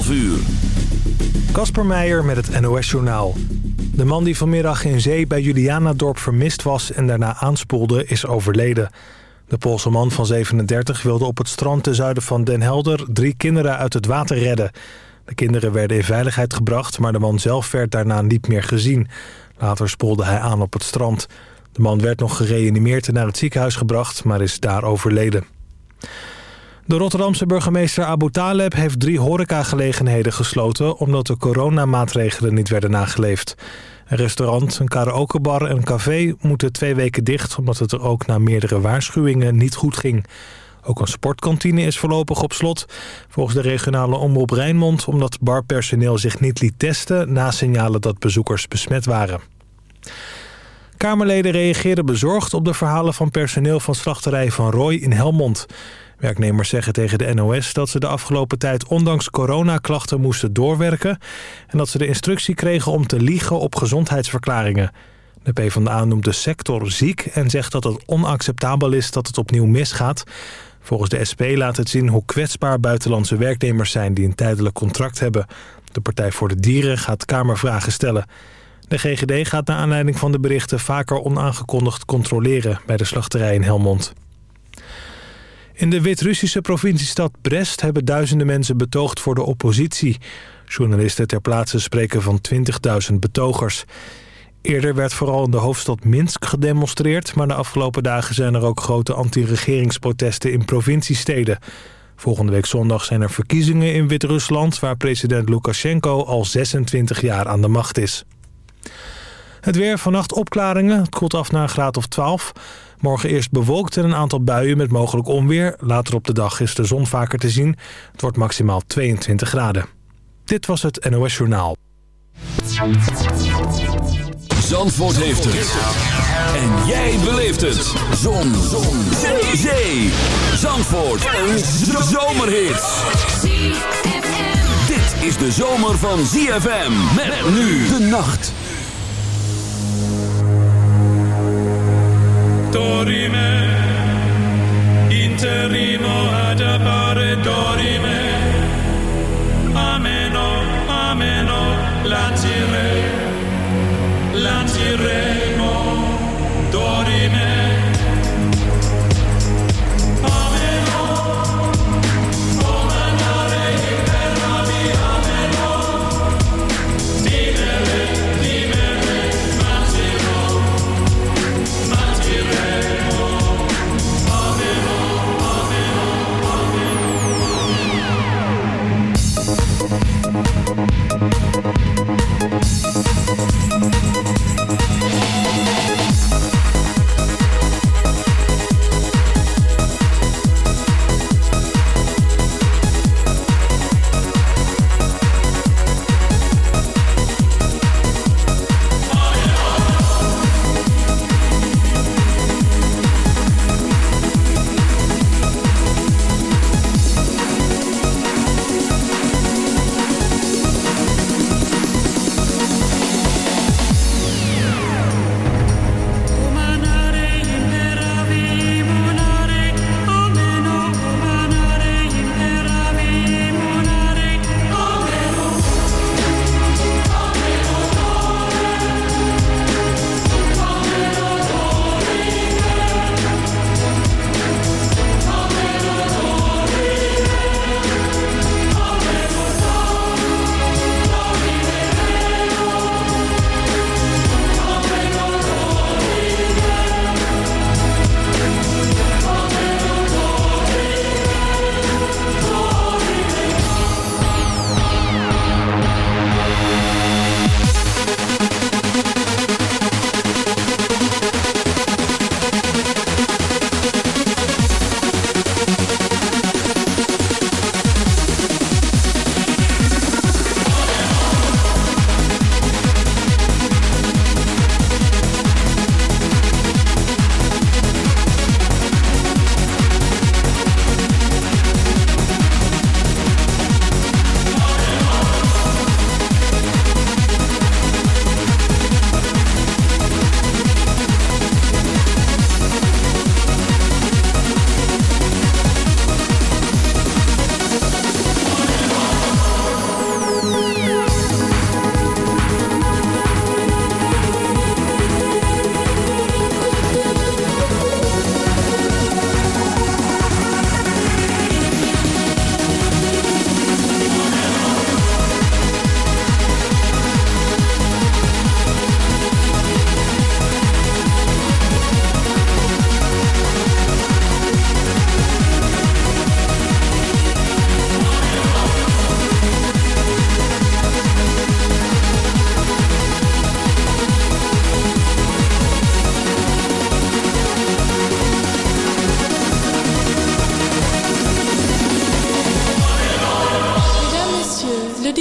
12 uur. Kasper Meijer met het NOS-journaal. De man die vanmiddag in zee bij Julianadorp vermist was en daarna aanspoelde is overleden. De Poolse man van 37 wilde op het strand ten zuiden van Den Helder drie kinderen uit het water redden. De kinderen werden in veiligheid gebracht, maar de man zelf werd daarna niet meer gezien. Later spoelde hij aan op het strand. De man werd nog gereanimeerd en naar het ziekenhuis gebracht, maar is daar overleden. De Rotterdamse burgemeester Abu Taleb heeft drie horecagelegenheden gesloten... omdat de coronamaatregelen niet werden nageleefd. Een restaurant, een karaokebar en een café moeten twee weken dicht... omdat het er ook na meerdere waarschuwingen niet goed ging. Ook een sportkantine is voorlopig op slot. Volgens de regionale omroep Rijnmond... omdat barpersoneel zich niet liet testen... na signalen dat bezoekers besmet waren. Kamerleden reageerden bezorgd op de verhalen van personeel van slachterij Van Roy in Helmond. Werknemers zeggen tegen de NOS dat ze de afgelopen tijd ondanks coronaklachten moesten doorwerken... en dat ze de instructie kregen om te liegen op gezondheidsverklaringen. De PvdA noemt de sector ziek en zegt dat het onacceptabel is dat het opnieuw misgaat. Volgens de SP laat het zien hoe kwetsbaar buitenlandse werknemers zijn die een tijdelijk contract hebben. De Partij voor de Dieren gaat Kamervragen stellen. De GGD gaat naar aanleiding van de berichten vaker onaangekondigd controleren bij de slachterij in Helmond. In de Wit-Russische provinciestad Brest hebben duizenden mensen betoogd voor de oppositie. Journalisten ter plaatse spreken van 20.000 betogers. Eerder werd vooral in de hoofdstad Minsk gedemonstreerd... maar de afgelopen dagen zijn er ook grote anti-regeringsprotesten in provinciesteden. Volgende week zondag zijn er verkiezingen in Wit-Rusland... waar president Lukashenko al 26 jaar aan de macht is. Het weer, vannacht opklaringen. Het koelt af naar een graad of 12. Morgen eerst bewolkt en een aantal buien met mogelijk onweer. Later op de dag is de zon vaker te zien. Het wordt maximaal 22 graden. Dit was het NOS Journaal. Zandvoort heeft het. En jij beleeft het. Zon. zon. Zee. Zandvoort. Een zomerhit. Dit is de zomer van ZFM. Met nu de nacht. Dorime interimo ad appare dorime. Ameno ameno latire latiremo dorime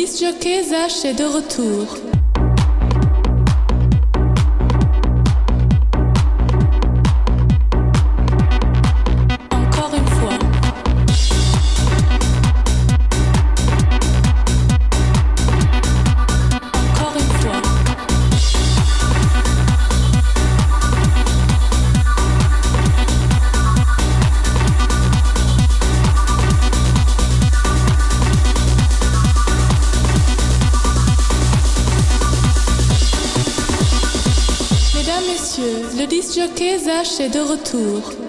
disc jockey est de retour. Est de retour.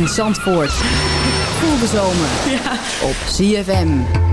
In Zandvoort. Voel de zomer ja. op CFM.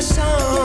Song,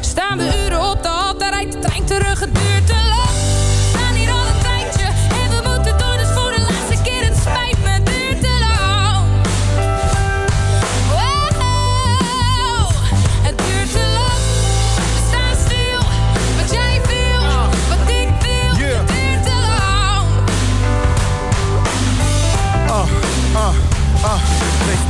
Staan we uren op de hal, daar rijdt de trein terug.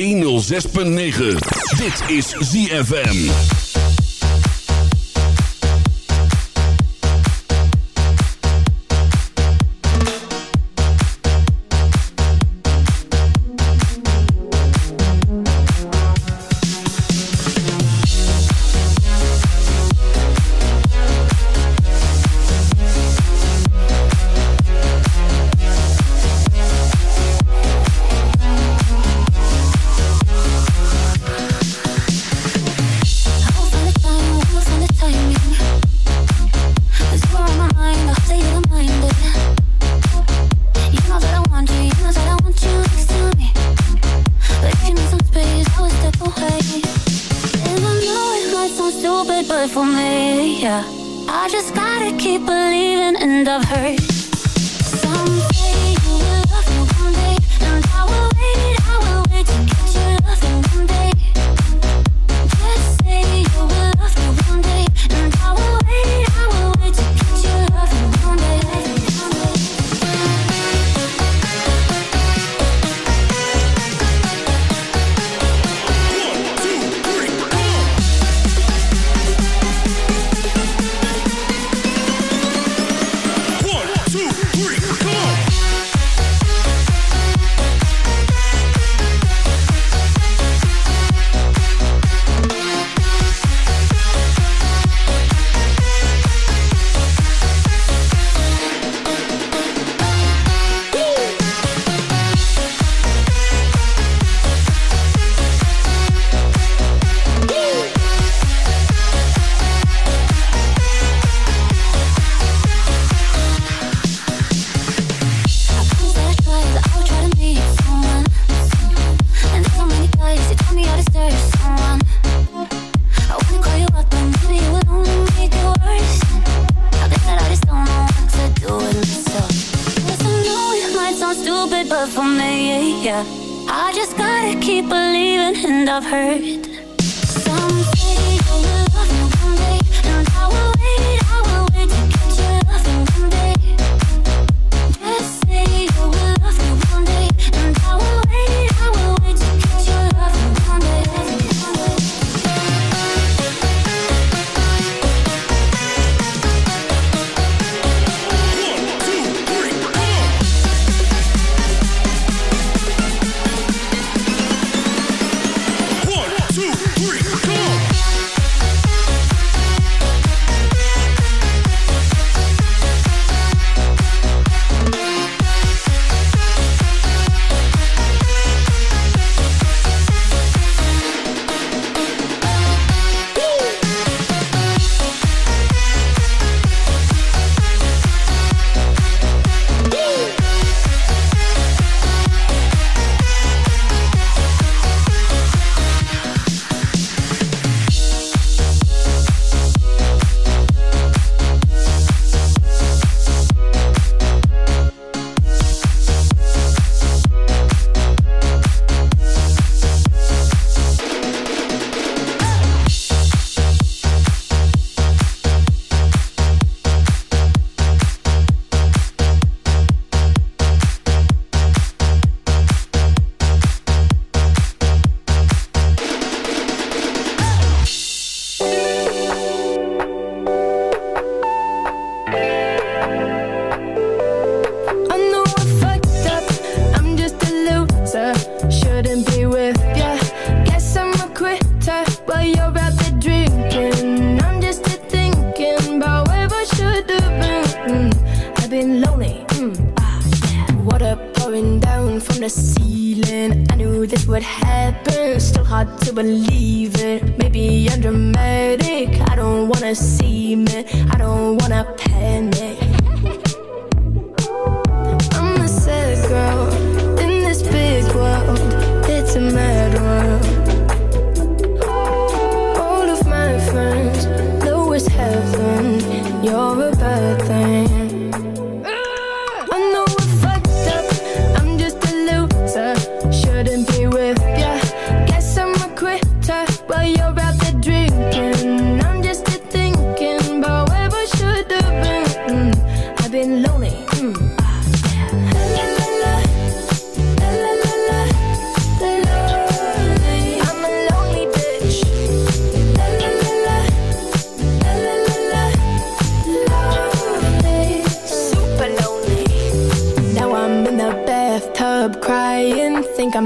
106.9. Dit is ZFM. Someone said you'll love me one day, and I. feeling lonely. Mm. Ah, Water pouring down from the ceiling. I knew this would happen. Still hard to believe it. Maybe I'm dramatic. I don't wanna see me. I don't wanna panic.